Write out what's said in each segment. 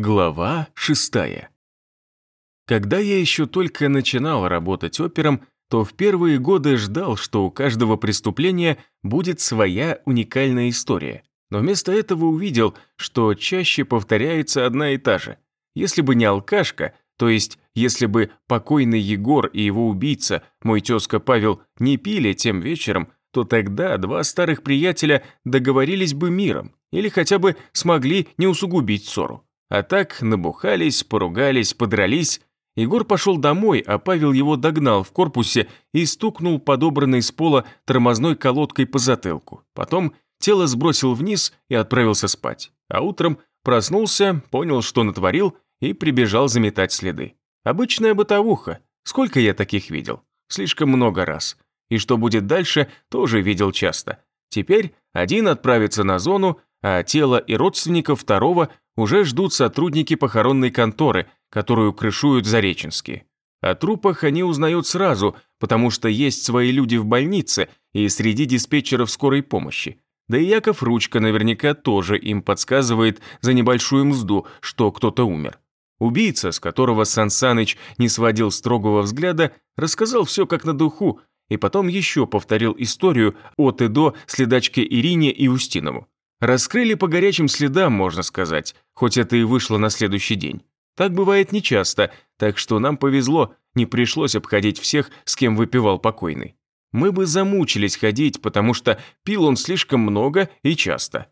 Глава шестая. Когда я еще только начинал работать опером, то в первые годы ждал, что у каждого преступления будет своя уникальная история. Но вместо этого увидел, что чаще повторяется одна и та же. Если бы не алкашка, то есть если бы покойный Егор и его убийца, мой тезка Павел, не пили тем вечером, то тогда два старых приятеля договорились бы миром или хотя бы смогли не усугубить ссору. А так набухались, поругались, подрались. Егор пошел домой, а Павел его догнал в корпусе и стукнул подобранной с пола тормозной колодкой по затылку. Потом тело сбросил вниз и отправился спать. А утром проснулся, понял, что натворил, и прибежал заметать следы. Обычная бытовуха. Сколько я таких видел? Слишком много раз. И что будет дальше, тоже видел часто. Теперь один отправится на зону, а тело и родственников второго уже ждут сотрудники похоронной конторы, которую крышуют Зареченские. О трупах они узнают сразу, потому что есть свои люди в больнице и среди диспетчеров скорой помощи. Да и Яков Ручка наверняка тоже им подсказывает за небольшую мзду, что кто-то умер. Убийца, с которого Сан Саныч не сводил строгого взгляда, рассказал все как на духу, и потом еще повторил историю от и до следачке Ирине и Устинову. Раскрыли по горячим следам, можно сказать, хоть это и вышло на следующий день. Так бывает нечасто, так что нам повезло, не пришлось обходить всех, с кем выпивал покойный. Мы бы замучились ходить, потому что пил он слишком много и часто.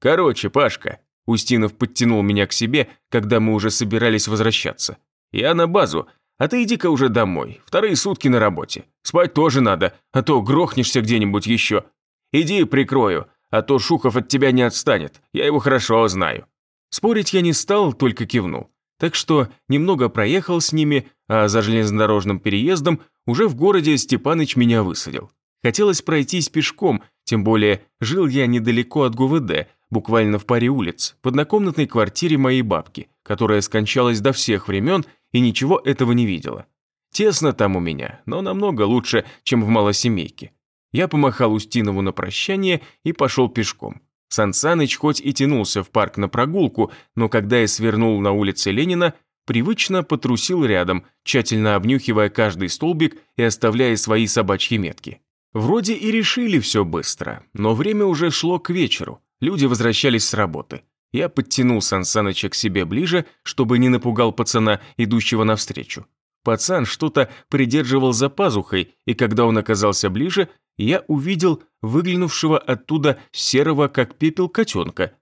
Короче, Пашка, Устинов подтянул меня к себе, когда мы уже собирались возвращаться. Я на базу, а ты иди-ка уже домой, вторые сутки на работе. Спать тоже надо, а то грохнешься где-нибудь еще. Иди прикрою, а то Шухов от тебя не отстанет, я его хорошо знаю». Спорить я не стал, только кивнул. Так что немного проехал с ними, а за железнодорожным переездом уже в городе Степаныч меня высадил. Хотелось пройтись пешком, тем более жил я недалеко от ГУВД, буквально в паре улиц, в однокомнатной квартире моей бабки, которая скончалась до всех времен и ничего этого не видела. Тесно там у меня, но намного лучше, чем в малосемейке. Я помахал Устинову на прощание и пошел пешком. Сансаныч хоть и тянулся в парк на прогулку, но когда я свернул на улице Ленина, привычно потрусил рядом, тщательно обнюхивая каждый столбик и оставляя свои собачьи метки. Вроде и решили все быстро, но время уже шло к вечеру, люди возвращались с работы. Я подтянул Сансаныча к себе ближе, чтобы не напугал пацана, идущего навстречу. Пацан что-то придерживал за пазухой, и когда он оказался ближе, я увидел выглянувшего оттуда серого как пепел котенка.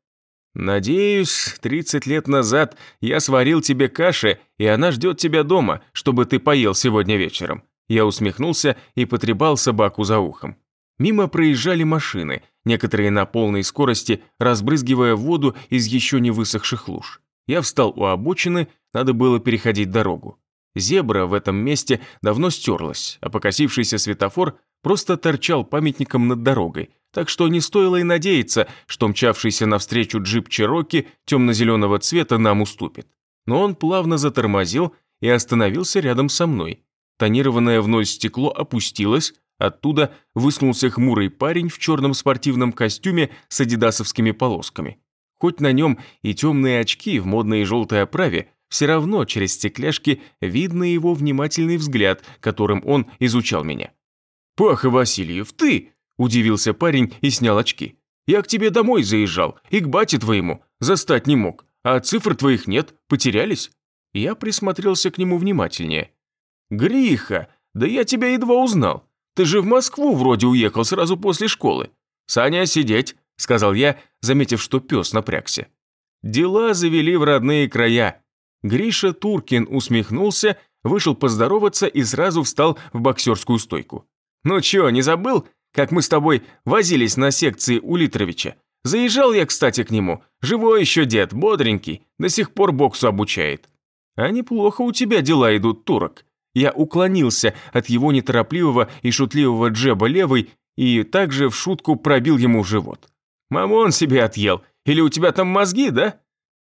«Надеюсь, 30 лет назад я сварил тебе каши, и она ждет тебя дома, чтобы ты поел сегодня вечером». Я усмехнулся и потребал собаку за ухом. Мимо проезжали машины, некоторые на полной скорости, разбрызгивая воду из еще не высохших луж. Я встал у обочины, надо было переходить дорогу. Зебра в этом месте давно стерлась, а покосившийся светофор просто торчал памятником над дорогой, так что не стоило и надеяться, что мчавшийся навстречу джип Чероки темно-зеленого цвета нам уступит. Но он плавно затормозил и остановился рядом со мной. Тонированное в ноль стекло опустилось, оттуда высунулся хмурый парень в черном спортивном костюме с адидасовскими полосками. Хоть на нем и темные очки в модной желтой оправе, все равно через стекляшки видно его внимательный взгляд, которым он изучал меня. «Паха Васильев, ты?» – удивился парень и снял очки. «Я к тебе домой заезжал, и к бате твоему, застать не мог, а цифр твоих нет, потерялись?» Я присмотрелся к нему внимательнее. «Гриха, да я тебя едва узнал. Ты же в Москву вроде уехал сразу после школы. Саня, сидеть», – сказал я, заметив, что пес напрягся. Дела завели в родные края. Гриша Туркин усмехнулся, вышел поздороваться и сразу встал в боксерскую стойку. «Ну чё, не забыл, как мы с тобой возились на секции у Литровича? Заезжал я, кстати, к нему. Живой еще дед, бодренький, до сих пор боксу обучает». «А неплохо у тебя дела идут, турок». Я уклонился от его неторопливого и шутливого джеба левой и также в шутку пробил ему живот. «Мамон себе отъел, или у тебя там мозги, да?»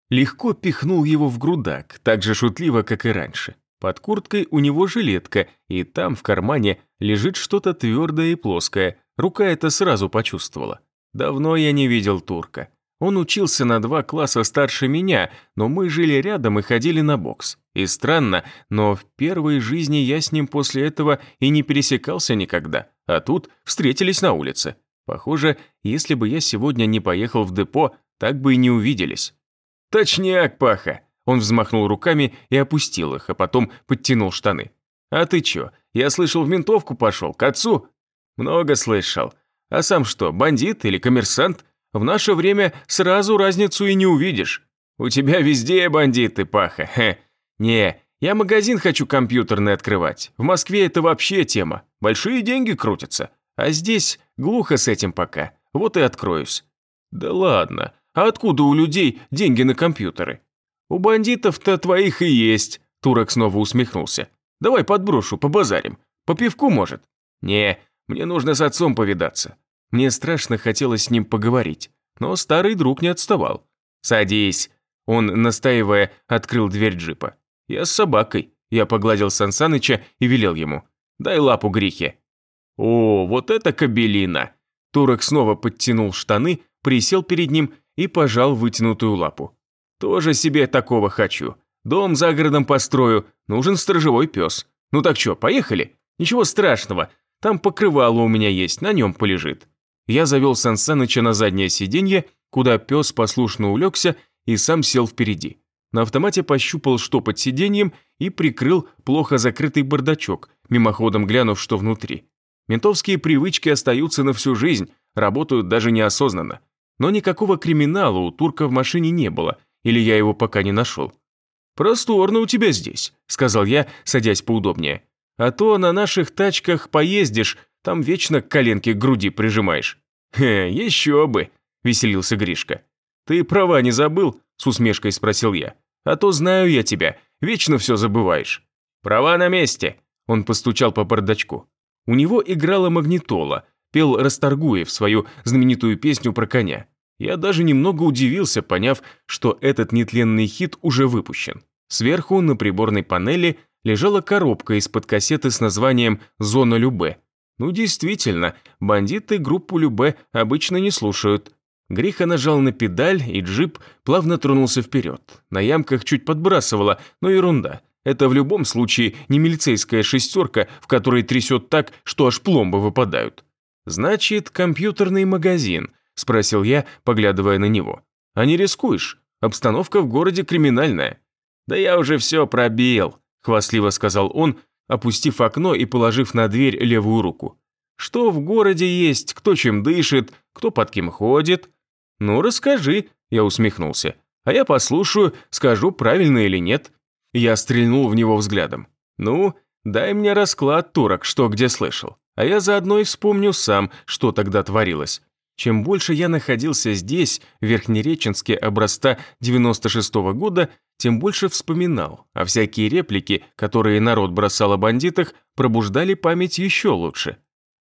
Легко пихнул его в грудак, так же шутливо, как и раньше. Под курткой у него жилетка, и там в кармане лежит что-то твердое и плоское. Рука это сразу почувствовала. Давно я не видел турка. Он учился на два класса старше меня, но мы жили рядом и ходили на бокс. И странно, но в первой жизни я с ним после этого и не пересекался никогда, а тут встретились на улице. Похоже, если бы я сегодня не поехал в депо, так бы и не увиделись. «Точняк, Паха!» Он взмахнул руками и опустил их, а потом подтянул штаны. «А ты чё, я слышал, в ментовку пошел, к отцу?» «Много слышал. А сам что, бандит или коммерсант? В наше время сразу разницу и не увидишь. У тебя везде бандиты, Паха. Хе. Не, я магазин хочу компьютерный открывать. В Москве это вообще тема. Большие деньги крутятся. А здесь глухо с этим пока. Вот и откроюсь. Да ладно. А откуда у людей деньги на компьютеры? У бандитов-то твоих и есть. Турок снова усмехнулся. Давай подброшу, побазарим. По пивку, может? Не, мне нужно с отцом повидаться. Мне страшно хотелось с ним поговорить, но старый друг не отставал. «Садись!» Он, настаивая, открыл дверь джипа. «Я с собакой». Я погладил Сансаныча и велел ему. «Дай лапу грехе». «О, вот это кабелина!» Турок снова подтянул штаны, присел перед ним и пожал вытянутую лапу. «Тоже себе такого хочу. Дом за городом построю, нужен сторожевой пес. Ну так что, поехали? Ничего страшного, там покрывало у меня есть, на нем полежит». Я завел Сансаныча на заднее сиденье, куда пес послушно улегся и сам сел впереди. На автомате пощупал, что под сиденьем, и прикрыл плохо закрытый бардачок, мимоходом глянув, что внутри. Ментовские привычки остаются на всю жизнь, работают даже неосознанно. Но никакого криминала у турка в машине не было, или я его пока не нашел. «Просторно у тебя здесь», — сказал я, садясь поудобнее. «А то на наших тачках поездишь, там вечно коленки к груди прижимаешь». «Хе, еще бы», – веселился Гришка. «Ты права не забыл?» – с усмешкой спросил я. «А то знаю я тебя, вечно все забываешь». «Права на месте», – он постучал по бардачку. У него играла магнитола, пел Расторгуев свою знаменитую песню про коня. Я даже немного удивился, поняв, что этот нетленный хит уже выпущен. Сверху на приборной панели лежала коробка из-под кассеты с названием «Зона Любе», ну действительно, бандиты группу Любе обычно не слушают. Гриха нажал на педаль, и джип плавно тронулся вперед. На ямках чуть подбрасывало, но ерунда. Это в любом случае не милицейская шестерка, в которой трясет так, что аж пломбы выпадают. «Значит, компьютерный магазин», – спросил я, поглядывая на него. «А не рискуешь? Обстановка в городе криминальная». «Да я уже все пробил», – хвастливо сказал он, опустив окно и положив на дверь левую руку. «Что в городе есть, кто чем дышит, кто под кем ходит?» «Ну, расскажи», – я усмехнулся. «А я послушаю, скажу, правильно или нет». Я стрельнул в него взглядом. «Ну, дай мне расклад, турок, что где слышал. А я заодно и вспомню сам, что тогда творилось. Чем больше я находился здесь, в Верхнереченске образца 96 -го года, тем больше вспоминал, а всякие реплики, которые народ бросал о бандитах, пробуждали память еще лучше.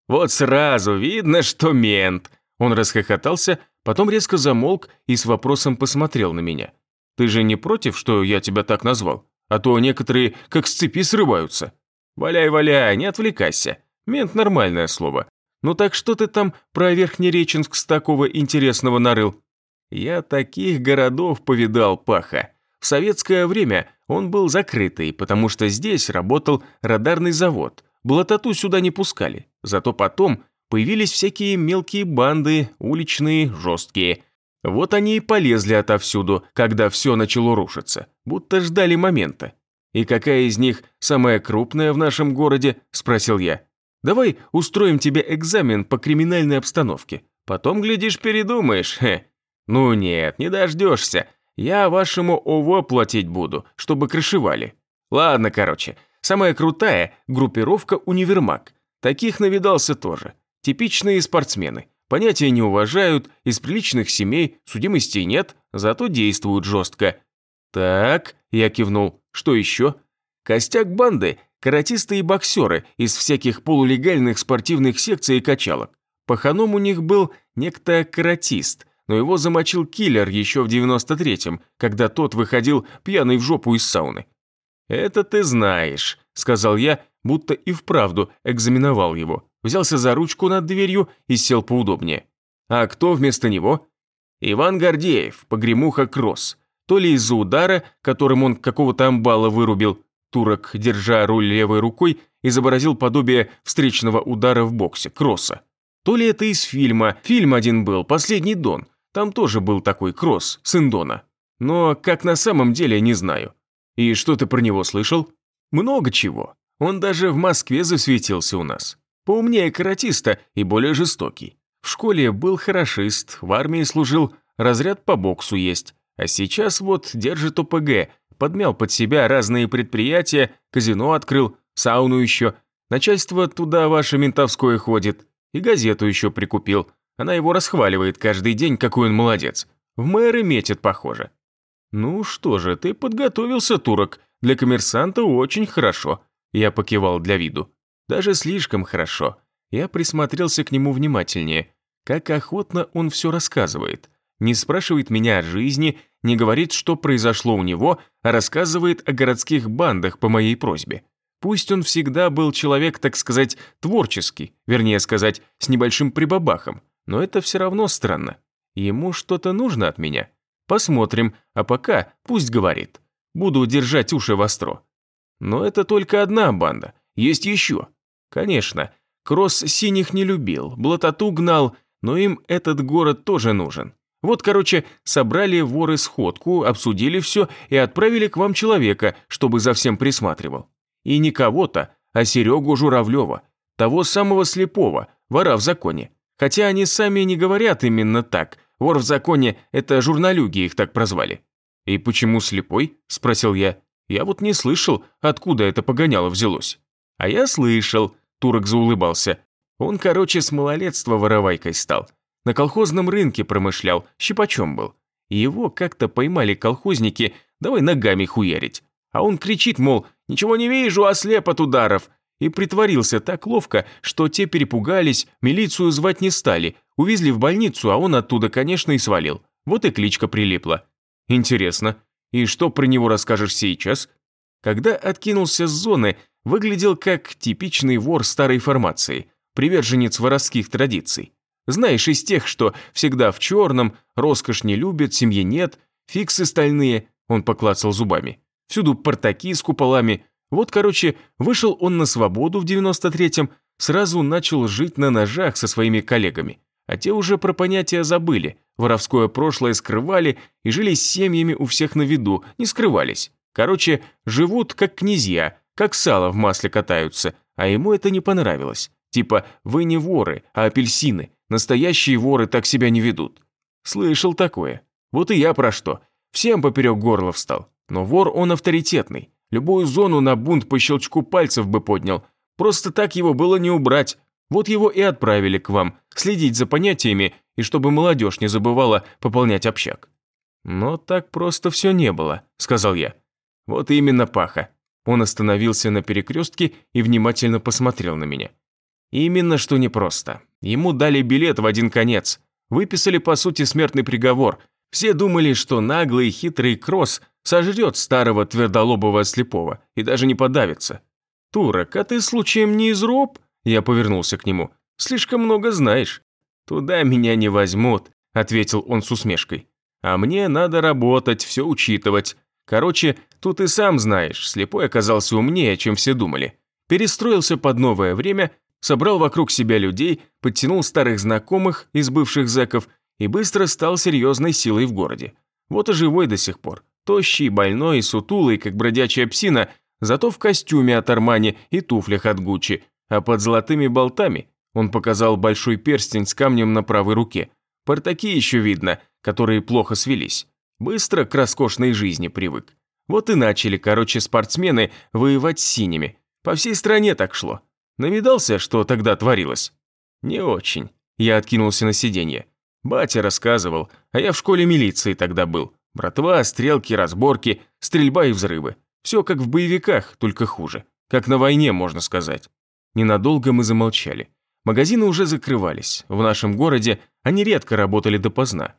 «Вот сразу видно, что мент!» Он расхохотался, потом резко замолк и с вопросом посмотрел на меня. «Ты же не против, что я тебя так назвал? А то некоторые как с цепи срываются». «Валяй-валяй, не отвлекайся. Мент – нормальное слово. Ну так что ты там про Верхнереченск с такого интересного нарыл? Я таких городов повидал, Паха. В советское время он был закрытый, потому что здесь работал радарный завод. Блатоту сюда не пускали. Зато потом появились всякие мелкие банды, уличные, жесткие. Вот они и полезли отовсюду, когда все начало рушиться, будто ждали момента. «И какая из них самая крупная в нашем городе?» – спросил я. Давай устроим тебе экзамен по криминальной обстановке. Потом, глядишь, передумаешь. Хе. Ну нет, не дождешься. Я вашему ОВО платить буду, чтобы крышевали. Ладно, короче. Самая крутая – группировка «Универмаг». Таких навидался тоже. Типичные спортсмены. Понятия не уважают, из приличных семей, судимостей нет, зато действуют жестко. Так, я кивнул. Что еще? Костяк банды каратисты и боксеры из всяких полулегальных спортивных секций и качалок. Паханом у них был некто каратист, но его замочил киллер еще в 93-м, когда тот выходил пьяный в жопу из сауны. «Это ты знаешь», – сказал я, будто и вправду экзаменовал его. Взялся за ручку над дверью и сел поудобнее. «А кто вместо него?» Иван Гордеев, погремуха Кросс. То ли из-за удара, которым он какого-то амбала вырубил, турок, держа руль левой рукой, изобразил подобие встречного удара в боксе, кросса. То ли это из фильма, фильм один был, «Последний Дон», там тоже был такой кросс, сын Дона. Но как на самом деле, не знаю. И что ты про него слышал? Много чего. Он даже в Москве засветился у нас. Поумнее каратиста и более жестокий. В школе был хорошист, в армии служил, разряд по боксу есть. А сейчас вот держит ОПГ, подмял под себя разные предприятия, казино открыл, сауну еще. Начальство туда ваше ментовское ходит. И газету еще прикупил. Она его расхваливает каждый день, какой он молодец. В мэры метит, похоже. Ну что же, ты подготовился, турок. Для коммерсанта очень хорошо. Я покивал для виду. Даже слишком хорошо. Я присмотрелся к нему внимательнее. Как охотно он все рассказывает. Не спрашивает меня о жизни, не говорит, что произошло у него, а рассказывает о городских бандах по моей просьбе. Пусть он всегда был человек, так сказать, творческий, вернее сказать, с небольшим прибабахом, но это все равно странно. Ему что-то нужно от меня. Посмотрим, а пока пусть говорит. Буду держать уши востро. Но это только одна банда, есть еще. Конечно, Кросс синих не любил, блатоту гнал, но им этот город тоже нужен. Вот, короче, собрали воры сходку, обсудили все и отправили к вам человека, чтобы за всем присматривал. И не кого-то, а Серегу Журавлева, того самого слепого, вора в законе. Хотя они сами не говорят именно так. Вор в законе – это журналюги их так прозвали. «И почему слепой?» – спросил я. «Я вот не слышал, откуда это погоняло взялось». «А я слышал», – Турок заулыбался. «Он, короче, с малолетства воровайкой стал. На колхозном рынке промышлял, щипачом был. Его как-то поймали колхозники, давай ногами хуярить. А он кричит, мол, ничего не вижу, ослеп от ударов. И притворился так ловко, что те перепугались, милицию звать не стали, увезли в больницу, а он оттуда, конечно, и свалил. Вот и кличка прилипла. Интересно, и что про него расскажешь сейчас? Когда откинулся с зоны, выглядел как типичный вор старой формации, приверженец воровских традиций. Знаешь, из тех, что всегда в черном, роскошь не любят, семьи нет, фиксы стальные, он поклацал зубами. Всюду портаки с куполами. Вот, короче, вышел он на свободу в 93-м, сразу начал жить на ножах со своими коллегами. А те уже про понятия забыли, воровское прошлое скрывали и жили с семьями у всех на виду, не скрывались. Короче, живут как князья, как сало в масле катаются, а ему это не понравилось. Типа, вы не воры, а апельсины, Настоящие воры так себя не ведут. Слышал такое. Вот и я про что. Всем поперек горла встал. Но вор он авторитетный. Любую зону на бунт по щелчку пальцев бы поднял. Просто так его было не убрать. Вот его и отправили к вам, следить за понятиями и чтобы молодежь не забывала пополнять общак. Но так просто все не было, сказал я. Вот именно, Паха. Он остановился на перекрестке и внимательно посмотрел на меня. Именно что непросто. Ему дали билет в один конец. Выписали, по сути, смертный приговор. Все думали, что наглый хитрый Кросс сожрет старого твердолобого слепого и даже не подавится. «Турок, а ты случаем не из роб?» Я повернулся к нему. «Слишком много знаешь». «Туда меня не возьмут», – ответил он с усмешкой. «А мне надо работать, все учитывать. Короче, тут и сам знаешь, слепой оказался умнее, чем все думали. Перестроился под новое время собрал вокруг себя людей, подтянул старых знакомых из бывших зэков и быстро стал серьезной силой в городе. Вот и живой до сих пор. Тощий, больной сутулый, как бродячая псина, зато в костюме от Армани и туфлях от Гуччи, а под золотыми болтами он показал большой перстень с камнем на правой руке. Портаки еще видно, которые плохо свелись. Быстро к роскошной жизни привык. Вот и начали, короче, спортсмены воевать с синими. По всей стране так шло. Навидался, что тогда творилось? Не очень. Я откинулся на сиденье. Батя рассказывал, а я в школе милиции тогда был. Братва, стрелки, разборки, стрельба и взрывы. Все как в боевиках, только хуже. Как на войне, можно сказать. Ненадолго мы замолчали. Магазины уже закрывались. В нашем городе они редко работали допоздна.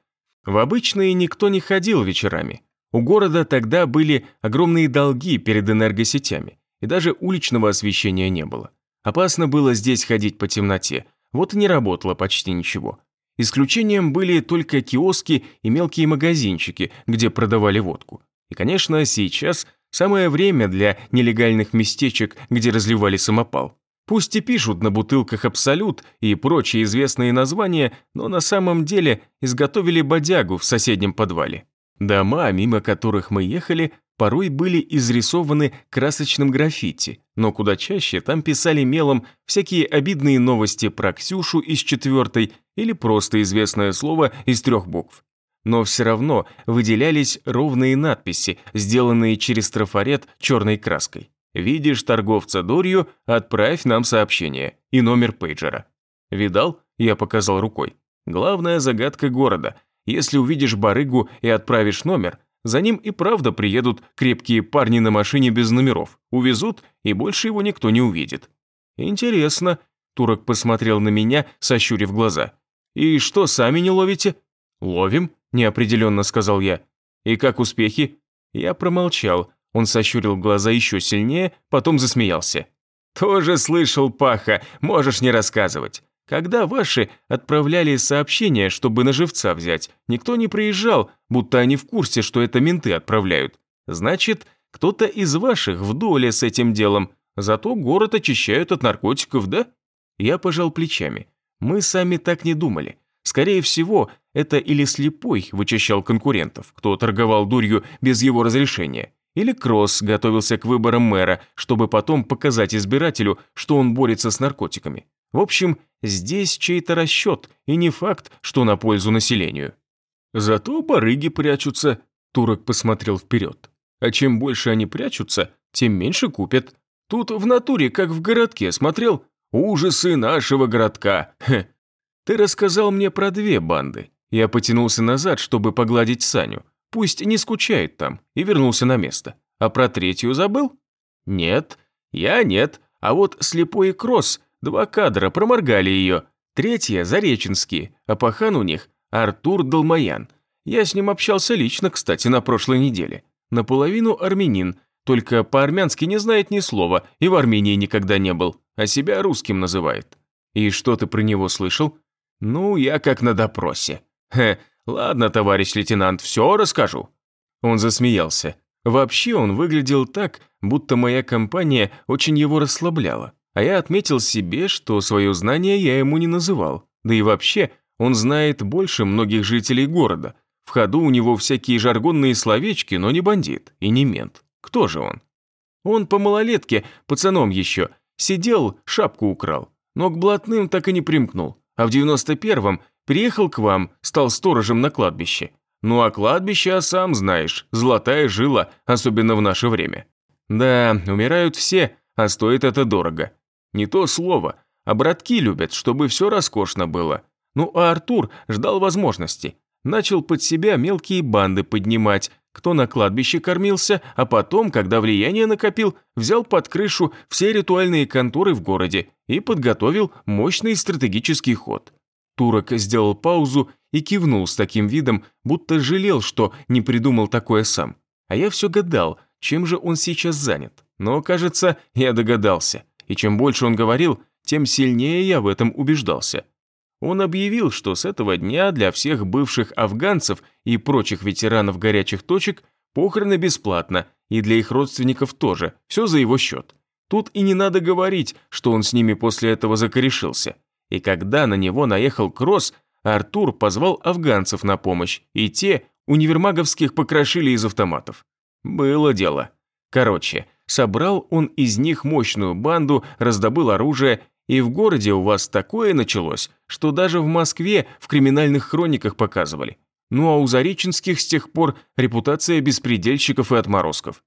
В обычные никто не ходил вечерами. У города тогда были огромные долги перед энергосетями, и даже уличного освещения не было. Опасно было здесь ходить по темноте, вот и не работало почти ничего. Исключением были только киоски и мелкие магазинчики, где продавали водку. И, конечно, сейчас самое время для нелегальных местечек, где разливали самопал. Пусть и пишут на бутылках «Абсолют» и прочие известные названия, но на самом деле изготовили бодягу в соседнем подвале. Дома, мимо которых мы ехали, порой были изрисованы красочным граффити, но куда чаще там писали мелом всякие обидные новости про Ксюшу из четвертой или просто известное слово из трех букв. Но все равно выделялись ровные надписи, сделанные через трафарет черной краской. «Видишь торговца дурью, отправь нам сообщение» и номер пейджера. «Видал?» – я показал рукой. «Главная загадка города. Если увидишь барыгу и отправишь номер, за ним и правда приедут крепкие парни на машине без номеров, увезут, и больше его никто не увидит. Интересно. Турок посмотрел на меня, сощурив глаза. И что, сами не ловите? Ловим, неопределенно сказал я. И как успехи? Я промолчал. Он сощурил глаза еще сильнее, потом засмеялся. «Тоже слышал, Паха, можешь не рассказывать. Когда ваши отправляли сообщение, чтобы на живца взять, никто не приезжал, будто они в курсе, что это менты отправляют. Значит, кто-то из ваших в доле с этим делом. Зато город очищают от наркотиков, да? Я пожал плечами. Мы сами так не думали. Скорее всего, это или слепой вычищал конкурентов, кто торговал дурью без его разрешения, или Кросс готовился к выборам мэра, чтобы потом показать избирателю, что он борется с наркотиками. В общем, здесь чей-то расчет, и не факт, что на пользу населению. Зато барыги прячутся, Турок посмотрел вперед. А чем больше они прячутся, тем меньше купят. Тут в натуре, как в городке, смотрел «Ужасы нашего городка». Хе. Ты рассказал мне про две банды. Я потянулся назад, чтобы погладить Саню. Пусть не скучает там, и вернулся на место. А про третью забыл? Нет, я нет, а вот слепой кросс Два кадра проморгали ее. Третья – Зареченские, а пахан у них – Артур Долмаян. Я с ним общался лично, кстати, на прошлой неделе. Наполовину армянин, только по-армянски не знает ни слова и в Армении никогда не был, а себя русским называет. И что ты про него слышал? Ну, я как на допросе. Хе, ладно, товарищ лейтенант, все расскажу. Он засмеялся. Вообще он выглядел так, будто моя компания очень его расслабляла. А я отметил себе, что свое знание я ему не называл. Да и вообще, он знает больше многих жителей города. В ходу у него всякие жаргонные словечки, но не бандит и не мент. Кто же он? Он по малолетке, пацаном еще, сидел, шапку украл, но к блатным так и не примкнул. А в 91-м приехал к вам, стал сторожем на кладбище. Ну а кладбище, а сам знаешь, золотая жила, особенно в наше время. Да, умирают все, а стоит это дорого. Не то слово, а братки любят, чтобы все роскошно было. Ну а Артур ждал возможности. Начал под себя мелкие банды поднимать, кто на кладбище кормился, а потом, когда влияние накопил, взял под крышу все ритуальные конторы в городе и подготовил мощный стратегический ход. Турок сделал паузу и кивнул с таким видом, будто жалел, что не придумал такое сам. А я все гадал, чем же он сейчас занят. Но, кажется, я догадался и чем больше он говорил, тем сильнее я в этом убеждался. Он объявил, что с этого дня для всех бывших афганцев и прочих ветеранов горячих точек похороны бесплатно, и для их родственников тоже, все за его счет. Тут и не надо говорить, что он с ними после этого закорешился. И когда на него наехал Кросс, Артур позвал афганцев на помощь, и те универмаговских покрошили из автоматов. Было дело. Короче, Собрал он из них мощную банду, раздобыл оружие, и в городе у вас такое началось, что даже в Москве в криминальных хрониках показывали. Ну а у Зареченских с тех пор репутация беспредельщиков и отморозков.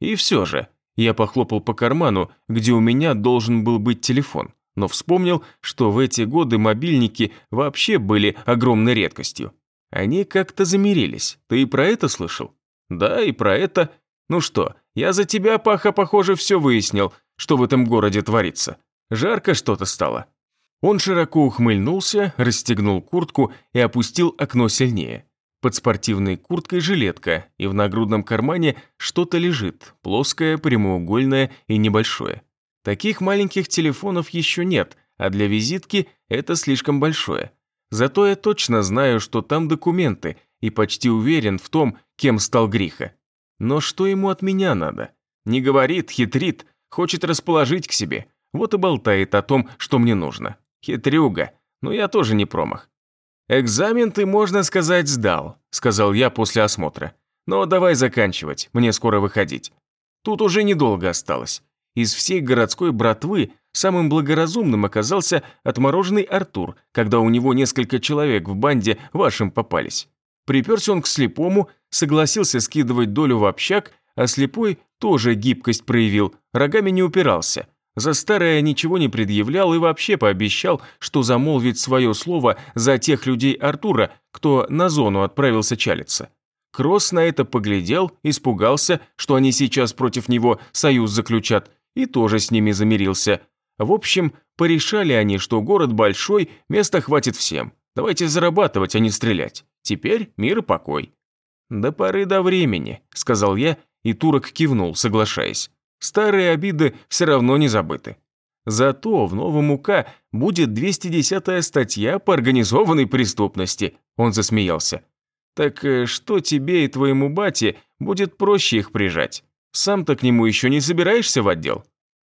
И все же, я похлопал по карману, где у меня должен был быть телефон, но вспомнил, что в эти годы мобильники вообще были огромной редкостью. Они как-то замирились. Ты и про это слышал? Да, и про это. Ну что, я за тебя, Паха, похоже, все выяснил, что в этом городе творится. Жарко что-то стало». Он широко ухмыльнулся, расстегнул куртку и опустил окно сильнее. Под спортивной курткой жилетка, и в нагрудном кармане что-то лежит, плоское, прямоугольное и небольшое. Таких маленьких телефонов еще нет, а для визитки это слишком большое. Зато я точно знаю, что там документы, и почти уверен в том, кем стал Гриха. Но что ему от меня надо? Не говорит, хитрит, хочет расположить к себе. Вот и болтает о том, что мне нужно. Хитрюга, но я тоже не промах. «Экзамен ты, можно сказать, сдал», – сказал я после осмотра. «Но давай заканчивать, мне скоро выходить. Тут уже недолго осталось. Из всей городской братвы самым благоразумным оказался отмороженный Артур, когда у него несколько человек в банде вашим попались. Приперся он к слепому, согласился скидывать долю в общак, а слепой тоже гибкость проявил, рогами не упирался. За старое ничего не предъявлял и вообще пообещал, что замолвит свое слово за тех людей Артура, кто на зону отправился чалиться. Кросс на это поглядел, испугался, что они сейчас против него союз заключат, и тоже с ними замирился. В общем, порешали они, что город большой, места хватит всем. Давайте зарабатывать, а не стрелять. Теперь мир и покой». «До поры до времени», – сказал я, и турок кивнул, соглашаясь. «Старые обиды все равно не забыты. Зато в новом УК будет 210-я статья по организованной преступности», – он засмеялся. «Так э, что тебе и твоему бате будет проще их прижать? Сам-то к нему еще не собираешься в отдел?»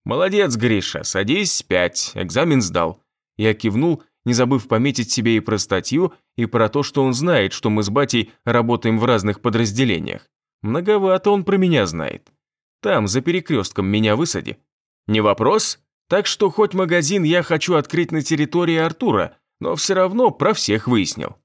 «Молодец, Гриша, садись пять, экзамен сдал». Я кивнул не забыв пометить себе и про статью, и про то, что он знает, что мы с батей работаем в разных подразделениях. Многовато он про меня знает. Там, за перекрестком, меня высади. Не вопрос? Так что хоть магазин я хочу открыть на территории Артура, но все равно про всех выяснил.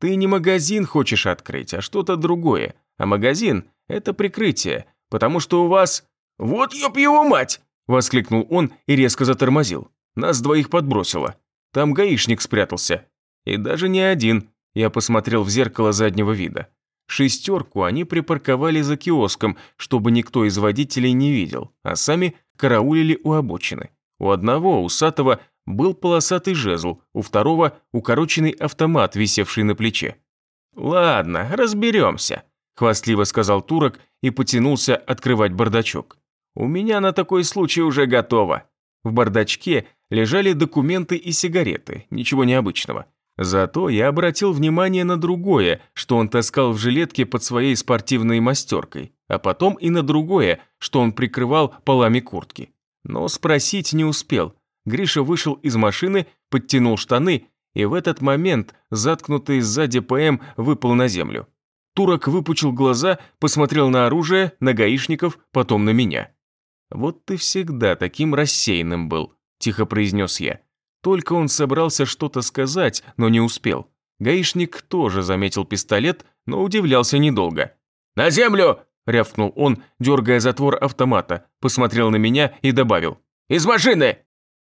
Ты не магазин хочешь открыть, а что-то другое. А магазин – это прикрытие, потому что у вас… «Вот ёб его мать!» – воскликнул он и резко затормозил. Нас двоих подбросило. Там гаишник спрятался. И даже не один. Я посмотрел в зеркало заднего вида. Шестерку они припарковали за киоском, чтобы никто из водителей не видел, а сами караулили у обочины. У одного, усатого, был полосатый жезл, у второго – укороченный автомат, висевший на плече. «Ладно, разберемся», – хвастливо сказал турок и потянулся открывать бардачок. «У меня на такой случай уже готово». В бардачке лежали документы и сигареты, ничего необычного. Зато я обратил внимание на другое, что он таскал в жилетке под своей спортивной мастеркой, а потом и на другое, что он прикрывал полами куртки. Но спросить не успел. Гриша вышел из машины, подтянул штаны, и в этот момент заткнутый сзади ПМ выпал на землю. Турок выпучил глаза, посмотрел на оружие, на гаишников, потом на меня. Вот ты всегда таким рассеянным был. – тихо произнес я. Только он собрался что-то сказать, но не успел. Гаишник тоже заметил пистолет, но удивлялся недолго. «На землю!» – рявкнул он, дергая затвор автомата, посмотрел на меня и добавил. «Из машины!»